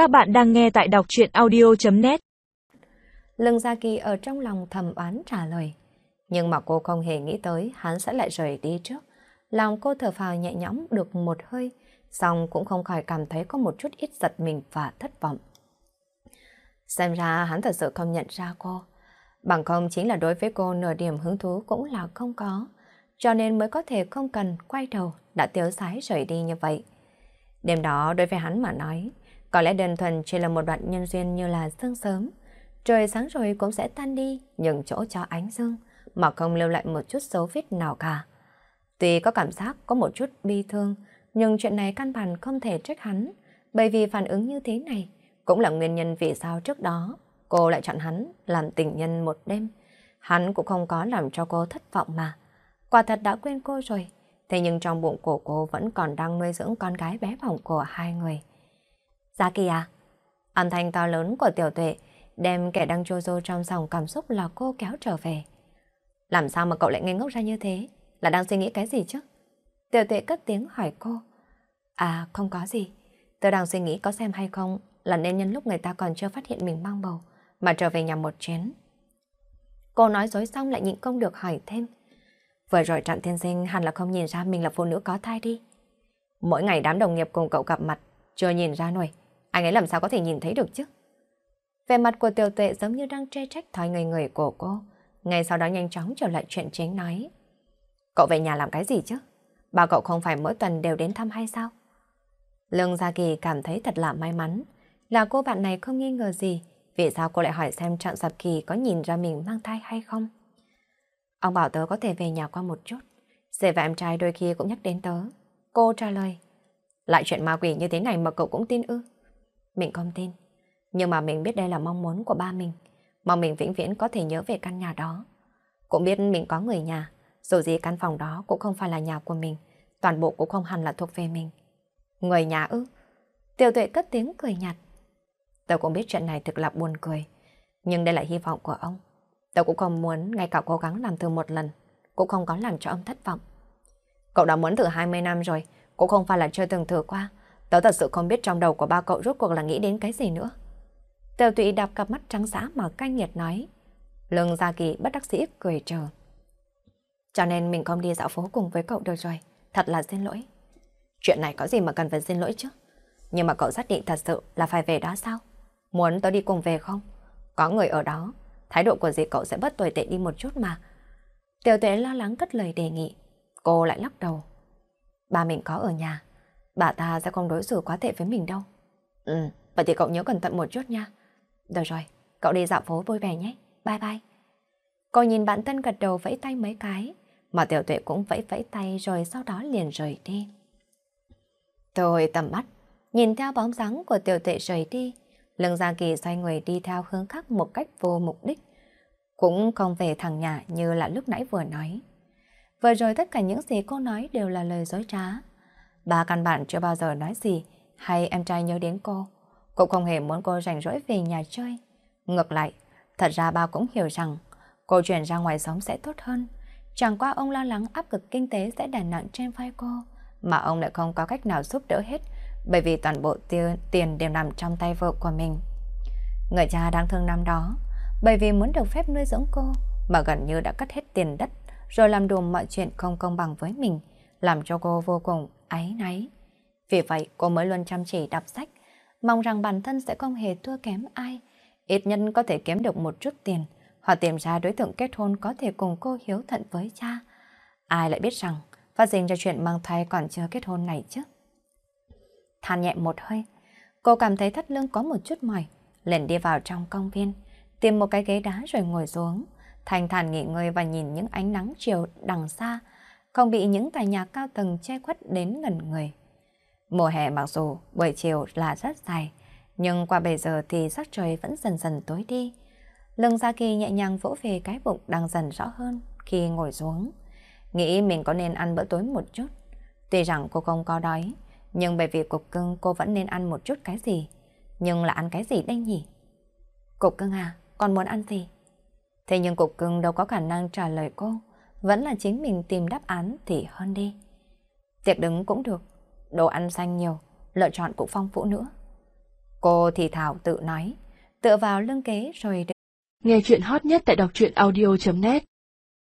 Các bạn đang nghe tại đọc chuyện audio.net Lương Gia Kỳ ở trong lòng thầm oán trả lời. Nhưng mà cô không hề nghĩ tới hắn sẽ lại rời đi trước. Lòng cô thở phào nhẹ nhõm được một hơi, xong cũng không khỏi cảm thấy có một chút ít giật mình và thất vọng. Xem ra hắn thật sự không nhận ra cô. Bằng không chính là đối với cô nửa điểm hứng thú cũng là không có. Cho nên mới có thể không cần quay đầu đã tiêu sái rời đi như vậy. Đêm đó đối với hắn mà nói, có lẽ đơn thuần chỉ là một đoạn nhân duyên như là sương sớm. Trời sáng rồi cũng sẽ tan đi, nhường chỗ cho ánh dương, mà không lưu lại một chút dấu vết nào cả. Tuy có cảm giác có một chút bi thương, nhưng chuyện này căn bản không thể trách hắn, bởi vì phản ứng như thế này cũng là nguyên nhân vì sao trước đó cô lại chọn hắn làm tình nhân một đêm. Hắn cũng không có làm cho cô thất vọng mà. Quả thật đã quên cô rồi, thế nhưng trong bụng của cô vẫn còn đang nuôi dưỡng con gái bé bỏng của hai người. Gia Kỳ à? Âm thanh to lớn của tiểu tuệ đem kẻ đang trôi rô trong dòng cảm xúc là cô kéo trở về. Làm sao mà cậu lại ngây ngốc ra như thế? Là đang suy nghĩ cái gì chứ? Tiểu tuệ cất tiếng hỏi cô. À không có gì. Tôi đang suy nghĩ có xem hay không là nên nhân lúc người ta còn chưa phát hiện mình mang bầu mà trở về nhà một chén. Cô nói dối xong lại nhịn không được hỏi thêm. Vừa rồi Trạng thiên Sinh hẳn là không nhìn ra mình là phụ nữ có thai đi. Mỗi ngày đám đồng nghiệp cùng cậu gặp mặt, chưa nhìn ra nổi, anh ấy làm sao có thể nhìn thấy được chứ? Về mặt của tiểu tuệ giống như đang che trách thói người người của cô, ngay sau đó nhanh chóng trở lại chuyện chính nói. Cậu về nhà làm cái gì chứ? Bà cậu không phải mỗi tuần đều đến thăm hay sao? Lương Gia Kỳ cảm thấy thật là may mắn, là cô bạn này không nghi ngờ gì, vì sao cô lại hỏi xem Trạng Sạp Kỳ có nhìn ra mình mang thai hay không? Ông bảo tớ có thể về nhà qua một chút. Dì và em trai đôi khi cũng nhắc đến tớ. Cô trả lời. Lại chuyện ma quỷ như thế này mà cậu cũng tin ư? Mình không tin. Nhưng mà mình biết đây là mong muốn của ba mình. Mong mình vĩnh viễn có thể nhớ về căn nhà đó. Cũng biết mình có người nhà. Dù gì căn phòng đó cũng không phải là nhà của mình. Toàn bộ cũng không hẳn là thuộc về mình. Người nhà ư? Tiểu tuệ cất tiếng cười nhạt. Tớ cũng biết chuyện này thực là buồn cười. Nhưng đây là hy vọng của ông. Tớ cũng không muốn ngay cả cố gắng làm thử một lần, cũng không có làm cho ông thất vọng. Cậu đã muốn thử 20 năm rồi, cũng không phải là chưa từng thử qua. Tớ thật sự không biết trong đầu của ba cậu rốt cuộc là nghĩ đến cái gì nữa. Tiểu tụy đạp cặp mắt trắng xã mà canh nhiệt nói. Lương Gia Kỳ bất đắc sĩ cười chờ. Cho nên mình không đi dạo phố cùng với cậu được rồi. Thật là xin lỗi. Chuyện này có gì mà cần phải xin lỗi chứ? Nhưng mà cậu xác định thật sự là phải về đó sao? Muốn tớ đi cùng về không? Có người ở đó, thái độ của dì cậu sẽ bất tồi tệ đi một chút mà. Tiểu tuệ lo lắng cất lời đề nghị. Cô lại lắc đầu. Ba mình có ở nhà, bà ta sẽ không đối xử quá tệ với mình đâu. Ừ, vậy thì cậu nhớ cẩn thận một chút nha. Được rồi, cậu đi dạo phố vui vẻ nhé. Bye bye. Cô nhìn bạn thân gật đầu vẫy tay mấy cái, mà tiểu tuệ cũng vẫy vẫy tay rồi sau đó liền rời đi. Tôi tầm mắt, nhìn theo bóng dáng của tiểu tuệ rời đi, lưng Gia Kỳ xoay người đi theo hướng khác một cách vô mục đích. Cũng không về thằng nhà như là lúc nãy vừa nói. Vừa rồi tất cả những gì cô nói đều là lời dối trá ba căn bản chưa bao giờ nói gì hay em trai nhớ đến cô. Cũng không hề muốn cô rảnh rỗi về nhà chơi. Ngược lại, thật ra ba cũng hiểu rằng cô chuyển ra ngoài sống sẽ tốt hơn. Chẳng qua ông lo lắng áp lực kinh tế sẽ đè nặng trên vai cô, mà ông lại không có cách nào giúp đỡ hết bởi vì toàn bộ tiền, tiền đều nằm trong tay vợ của mình. Người cha đáng thương năm đó, bởi vì muốn được phép nuôi dưỡng cô, mà gần như đã cắt hết tiền đất, rồi làm đùm mọi chuyện không công bằng với mình, làm cho cô vô cùng áy náy. Vì vậy cô mới luôn chăm chỉ đọc sách, mong rằng bản thân sẽ không hề thua kém ai, ít nhân có thể kiếm được một chút tiền, hoặc tìm ra đối tượng kết hôn có thể cùng cô hiếu thận với cha. Ai lại biết rằng phát sinh ra chuyện mang thai còn chưa kết hôn này chứ? than nhẹ một hơi. Cô cảm thấy thắt lưng có một chút mỏi, liền đi vào trong công viên, tìm một cái ghế đá rồi ngồi xuống, thành thản nghỉ ngơi và nhìn những ánh nắng chiều đằng xa, không bị những tòa nhà cao tầng che khuất đến gần người. Mùa hè mặc dù buổi chiều là rất dài, nhưng qua bây giờ thì sắc trời vẫn dần dần tối đi. Lưng Gia Kỳ nhẹ nhàng vỗ về cái bụng đang dần rõ hơn khi ngồi xuống. Nghĩ mình có nên ăn bữa tối một chút. Tuy rằng cô không có đói, nhưng bởi vì cục cưng cô vẫn nên ăn một chút cái gì. Nhưng là ăn cái gì đây nhỉ? Cục cưng à, con muốn ăn gì? Thế nhưng cục cưng đâu có khả năng trả lời cô. Vẫn là chính mình tìm đáp án thì hơn đi. Tiệc đứng cũng được. Đồ ăn xanh nhiều, lựa chọn cũng phong phú nữa. Cô thì thảo tự nói, tựa vào lưng kế rồi... Nghe chuyện hot nhất tại đọc truyện audio.net